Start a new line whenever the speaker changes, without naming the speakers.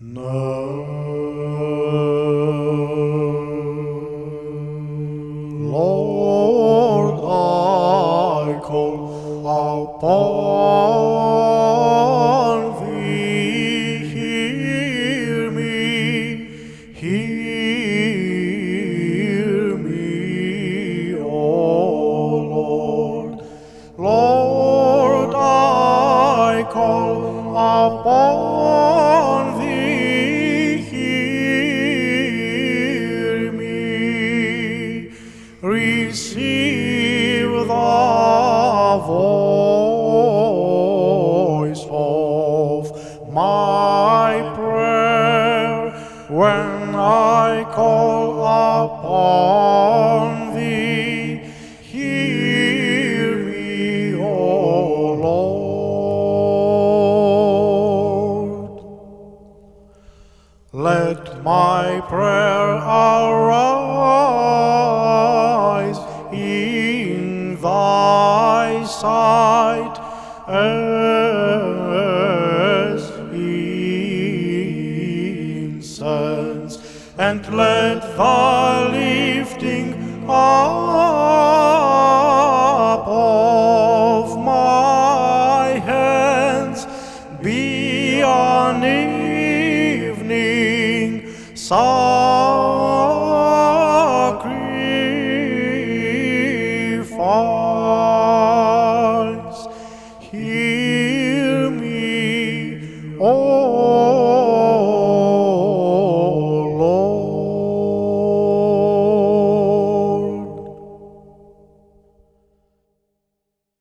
Lord, I call upon thee, hear me, hear me, O Lord. Lord, I call upon receive the voice of my prayer when I call upon thee. Hear me, O Lord. Let my prayer arise thy sight as incense, and let the lifting up of my hands be an evening sacrifice. Oh.